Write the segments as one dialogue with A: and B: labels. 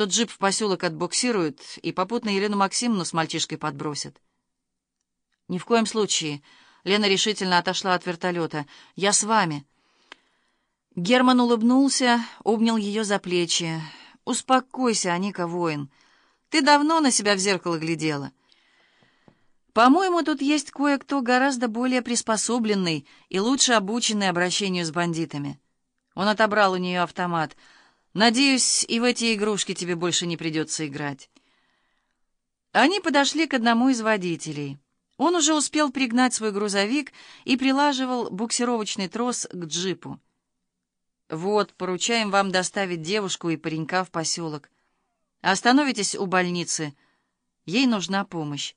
A: что джип в поселок отбуксируют и попутно Елену Максимовну с мальчишкой подбросят. Ни в коем случае. Лена решительно отошла от вертолета. «Я с вами». Герман улыбнулся, обнял ее за плечи. «Успокойся, Аника, воин. Ты давно на себя в зеркало глядела. По-моему, тут есть кое-кто гораздо более приспособленный и лучше обученный обращению с бандитами». Он отобрал у нее автомат. «Надеюсь, и в эти игрушки тебе больше не придется играть». Они подошли к одному из водителей. Он уже успел пригнать свой грузовик и прилаживал буксировочный трос к джипу. «Вот, поручаем вам доставить девушку и паренька в поселок. Остановитесь у больницы. Ей нужна помощь».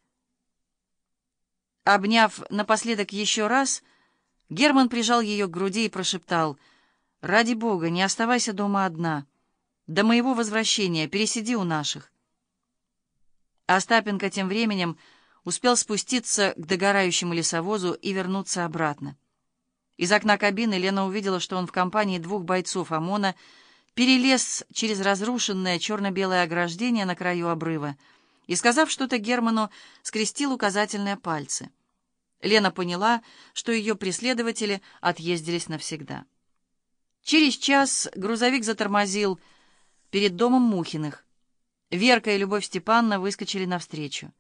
A: Обняв напоследок еще раз, Герман прижал ее к груди и прошептал, «Ради Бога, не оставайся дома одна. До моего возвращения пересиди у наших». Остапенко тем временем успел спуститься к догорающему лесовозу и вернуться обратно. Из окна кабины Лена увидела, что он в компании двух бойцов ОМОНа перелез через разрушенное черно-белое ограждение на краю обрыва и, сказав что-то Герману, скрестил указательные пальцы. Лена поняла, что ее преследователи отъездились навсегда. Через час грузовик затормозил перед домом Мухиных. Верка и Любовь Степановна выскочили навстречу.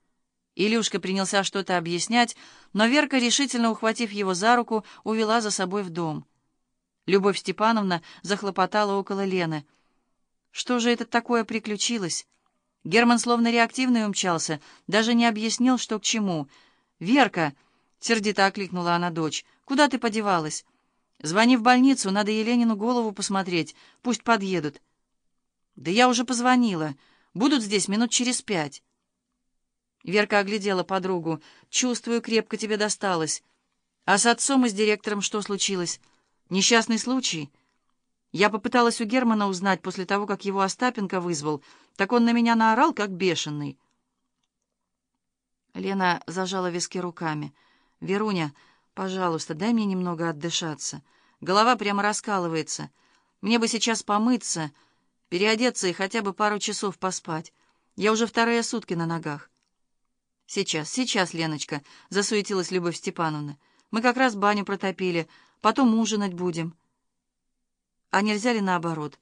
A: Илюшка принялся что-то объяснять, но Верка, решительно ухватив его за руку, увела за собой в дом. Любовь Степановна захлопотала около Лены. Что же это такое приключилось? Герман словно реактивный умчался, даже не объяснил, что к чему. «Верка!» — сердито окликнула она дочь. «Куда ты подевалась? Звони в больницу, надо Еленину голову посмотреть, пусть подъедут». «Да я уже позвонила. Будут здесь минут через пять». Верка оглядела подругу. «Чувствую, крепко тебе досталось. А с отцом и с директором что случилось? Несчастный случай?» Я попыталась у Германа узнать после того, как его Остапенко вызвал. Так он на меня наорал, как бешеный. Лена зажала виски руками. «Веруня, пожалуйста, дай мне немного отдышаться. Голова прямо раскалывается. Мне бы сейчас помыться, переодеться и хотя бы пару часов поспать. Я уже вторые сутки на ногах. «Сейчас, сейчас, Леночка», — засуетилась Любовь Степановна. «Мы как раз баню протопили, потом ужинать будем». «А нельзя ли наоборот?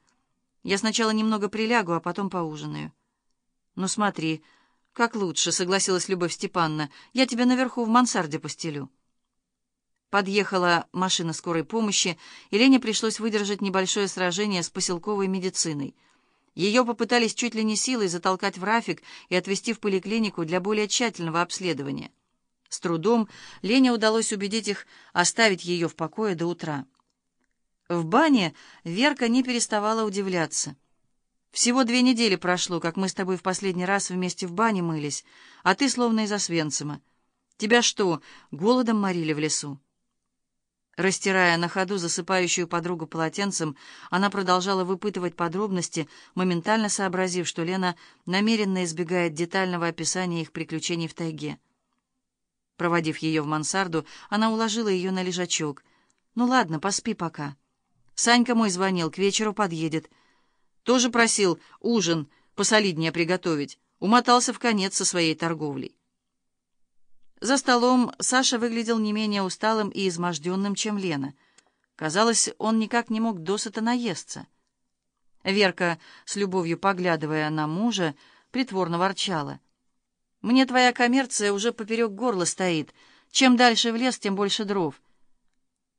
A: Я сначала немного прилягу, а потом поужинаю». «Ну смотри, как лучше», — согласилась Любовь Степановна. «Я тебя наверху в мансарде постелю». Подъехала машина скорой помощи, и Лене пришлось выдержать небольшое сражение с поселковой медициной — ее попытались чуть ли не силой затолкать в рафик и отвезти в поликлинику для более тщательного обследования. С трудом Лене удалось убедить их оставить ее в покое до утра. В бане Верка не переставала удивляться. «Всего две недели прошло, как мы с тобой в последний раз вместе в бане мылись, а ты словно из Освенцима. Тебя что, голодом морили в лесу?» Растирая на ходу засыпающую подругу полотенцем, она продолжала выпытывать подробности, моментально сообразив, что Лена намеренно избегает детального описания их приключений в тайге. Проводив ее в мансарду, она уложила ее на лежачок. «Ну ладно, поспи пока. Санька мой звонил, к вечеру подъедет. Тоже просил ужин посолиднее приготовить. Умотался в конец со своей торговлей». За столом Саша выглядел не менее усталым и изможденным, чем Лена. Казалось, он никак не мог досыта наесться. Верка, с любовью поглядывая на мужа, притворно ворчала. «Мне твоя коммерция уже поперек горла стоит. Чем дальше в лес, тем больше дров.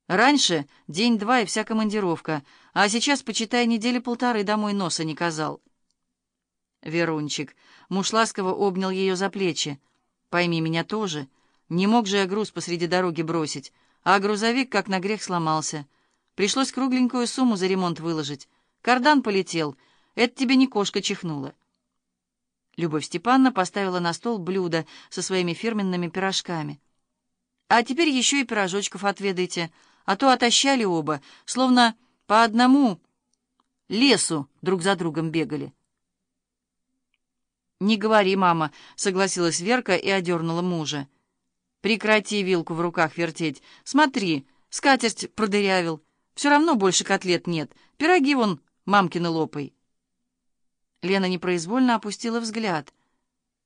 A: Раньше день-два и вся командировка, а сейчас, почитай, недели полторы домой носа не казал». Верунчик, муж ласково обнял ее за плечи. Пойми меня тоже. Не мог же я груз посреди дороги бросить, а грузовик как на грех сломался. Пришлось кругленькую сумму за ремонт выложить. Кардан полетел. Это тебе не кошка чихнула. Любовь Степановна поставила на стол блюдо со своими фирменными пирожками. «А теперь еще и пирожочков отведайте, а то отощали оба, словно по одному лесу друг за другом бегали». «Не говори, мама», — согласилась Верка и одернула мужа. «Прекрати вилку в руках вертеть. Смотри, скатерть продырявил. Все равно больше котлет нет. Пироги вон мамкины лопай». Лена непроизвольно опустила взгляд.